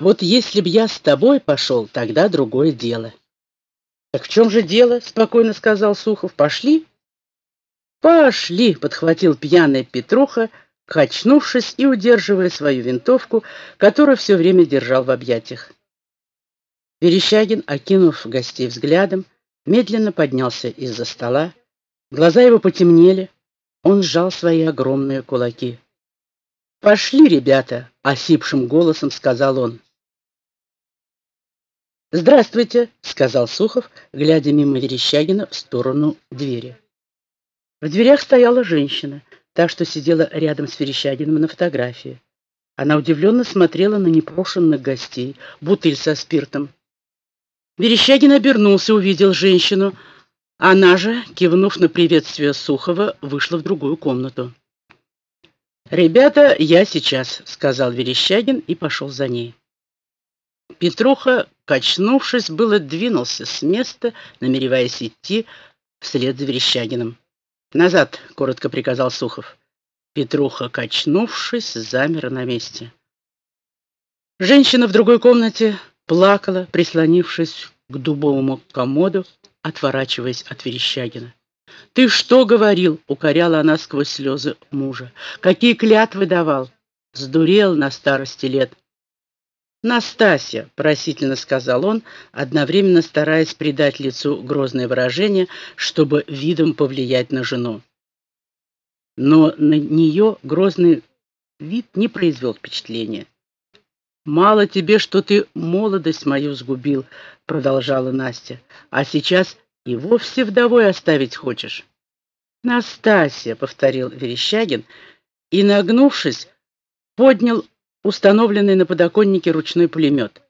Вот если б я с тобой пошел, тогда другое дело. Так в чем же дело? Спокойно сказал Сухов. Пошли? Пошли, подхватил пьяный Петруха, качнувшись и удерживая свою винтовку, которую все время держал в объятиях. Верещагин, окинув гостей взглядом, медленно поднялся из-за стола. Глаза его потемнели, он сжал свои огромные кулаки. «Пошли, ребята!» — осипшим голосом сказал он. «Здравствуйте!» — сказал Сухов, глядя мимо Верещагина в сторону двери. В дверях стояла женщина, та, что сидела рядом с Верещагиным на фотографии. Она удивленно смотрела на непрошенных гостей, бутыль со спиртом. Верещагин обернулся, увидел женщину. Она же, кивнув на приветствие Сухова, вышла в другую комнату. «Ребята, я сейчас», — сказал Верещагин и пошел за ней. Петруха, качнувшись, было двинулся с места, намереваясь идти вслед за Верещагиным. «Назад!» — коротко приказал Сухов. Петруха, качнувшись, замер на месте. Женщина в другой комнате плакала, прислонившись к дубовому комоду, отворачиваясь от Верещагина. «Ты что говорил?» — укоряла она сквозь слезы мужа. «Какие клятвы давал?» «Сдурел на старости лет». «Настасья», — просительно сказал он, одновременно стараясь придать лицу грозное выражение, чтобы видом повлиять на жену. Но на нее грозный вид не произвел впечатления. «Мало тебе, что ты молодость мою сгубил», — продолжала Настя, «а сейчас и вовсе вдовой оставить хочешь». «Настасья», — повторил Верещагин, и, нагнувшись, поднял установленный на подоконнике ручной пулемет.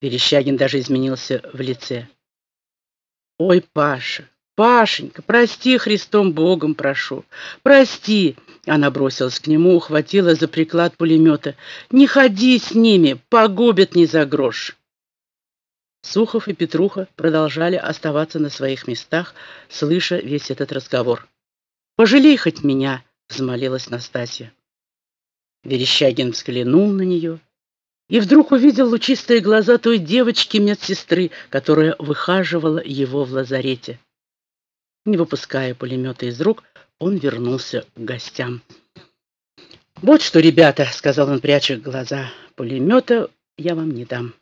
Верещагин даже изменился в лице. «Ой, Паша, Пашенька, прости Христом Богом прошу, прости!» Она бросилась к нему, ухватила за приклад пулемета. «Не ходи с ними, погубят не за грош!» Сухов и Петруха продолжали оставаться на своих местах, слыша весь этот разговор. «Пожалей хоть меня!» — взмолилась Настасья. Верещагин взглянул на нее и вдруг увидел лучистые глаза той девочки-медсестры, которая выхаживала его в лазарете. Не выпуская пулемета из рук, он вернулся к гостям. «Вот что, ребята», — сказал он, пряча глаза, — «пулемета я вам не дам».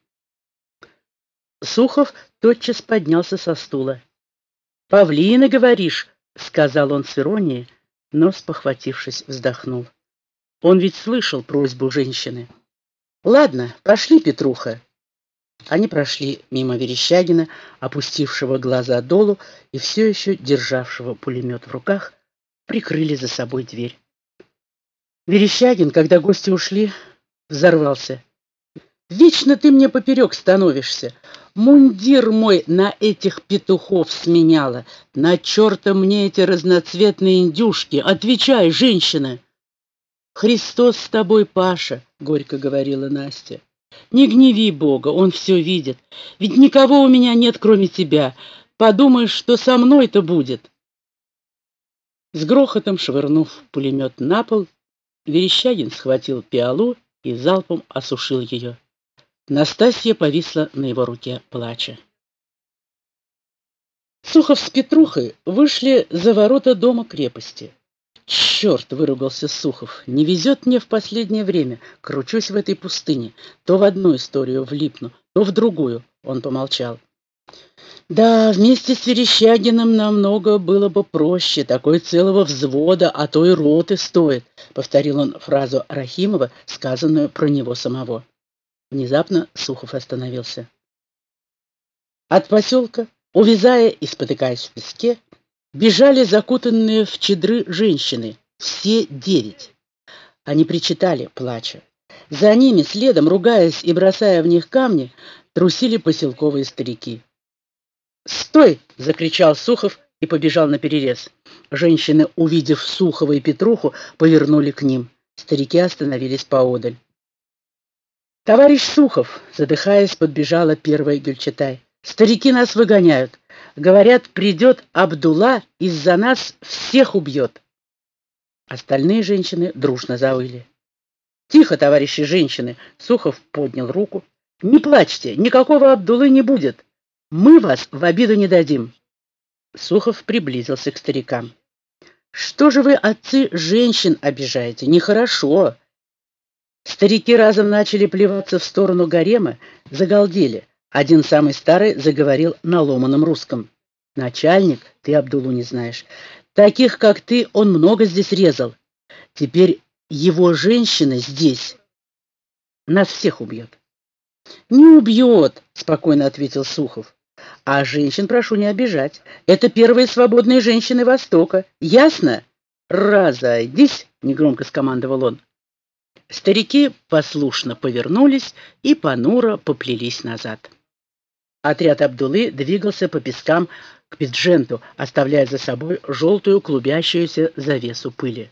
Сухов тотчас поднялся со стула. «Павлина, говоришь?» — сказал он с иронией, но, спохватившись, вздохнул. Он ведь слышал просьбу женщины. «Ладно, пошли, Петруха». Они прошли мимо Верещагина, опустившего глаза долу и все еще державшего пулемет в руках, прикрыли за собой дверь. Верещагин, когда гости ушли, взорвался. «Вечно ты мне поперек становишься. Мундир мой на этих петухов сменяла. На черта мне эти разноцветные индюшки. Отвечай, женщина!» «Христос с тобой, Паша», — горько говорила Настя. «Не гневи Бога, Он все видит. Ведь никого у меня нет, кроме тебя. Подумаешь, что со мной-то будет». С грохотом швырнув пулемет на пол, Верещагин схватил пиалу и залпом осушил ее. Настасья повисла на его руке, плача. Сухов с Петрухой вышли за ворота дома крепости. «Черт!» — выругался Сухов. «Не везет мне в последнее время. Кручусь в этой пустыне. То в одну историю влипну, то в другую». Он помолчал. «Да, вместе с Верещагиным намного было бы проще. Такой целого взвода, а то и роты стоит», — повторил он фразу Рахимова, сказанную про него самого. Внезапно Сухов остановился. От поселка, увязая и спотыкаясь в песке, Бежали закутанные в чедры женщины, все девять. Они причитали, плача. За ними, следом, ругаясь и бросая в них камни, трусили поселковые старики. «Стой!» — закричал Сухов и побежал на перерез. Женщины, увидев Сухова и Петруху, повернули к ним. Старики остановились поодаль. «Товарищ Сухов!» — задыхаясь, подбежала первая Гюльчатай. «Старики нас выгоняют. Говорят, придет Абдулла, из-за нас всех убьет. Остальные женщины дружно завыли. «Тихо, товарищи женщины!» Сухов поднял руку. «Не плачьте, никакого Абдулы не будет. Мы вас в обиду не дадим». Сухов приблизился к старикам. «Что же вы, отцы, женщин обижаете? Нехорошо!» Старики разом начали плеваться в сторону гарема, загалдели. Один самый старый заговорил на ломаном русском. «Начальник, ты Абдулу не знаешь. Таких, как ты, он много здесь резал. Теперь его женщина здесь. Нас всех убьет». «Не убьет», — спокойно ответил Сухов. «А женщин прошу не обижать. Это первые свободные женщины Востока. Ясно?» «Разойдись», — негромко скомандовал он. Старики послушно повернулись и понуро поплелись назад. Отряд Абдулы двигался по пескам к Пидженту, оставляя за собой желтую клубящуюся завесу пыли.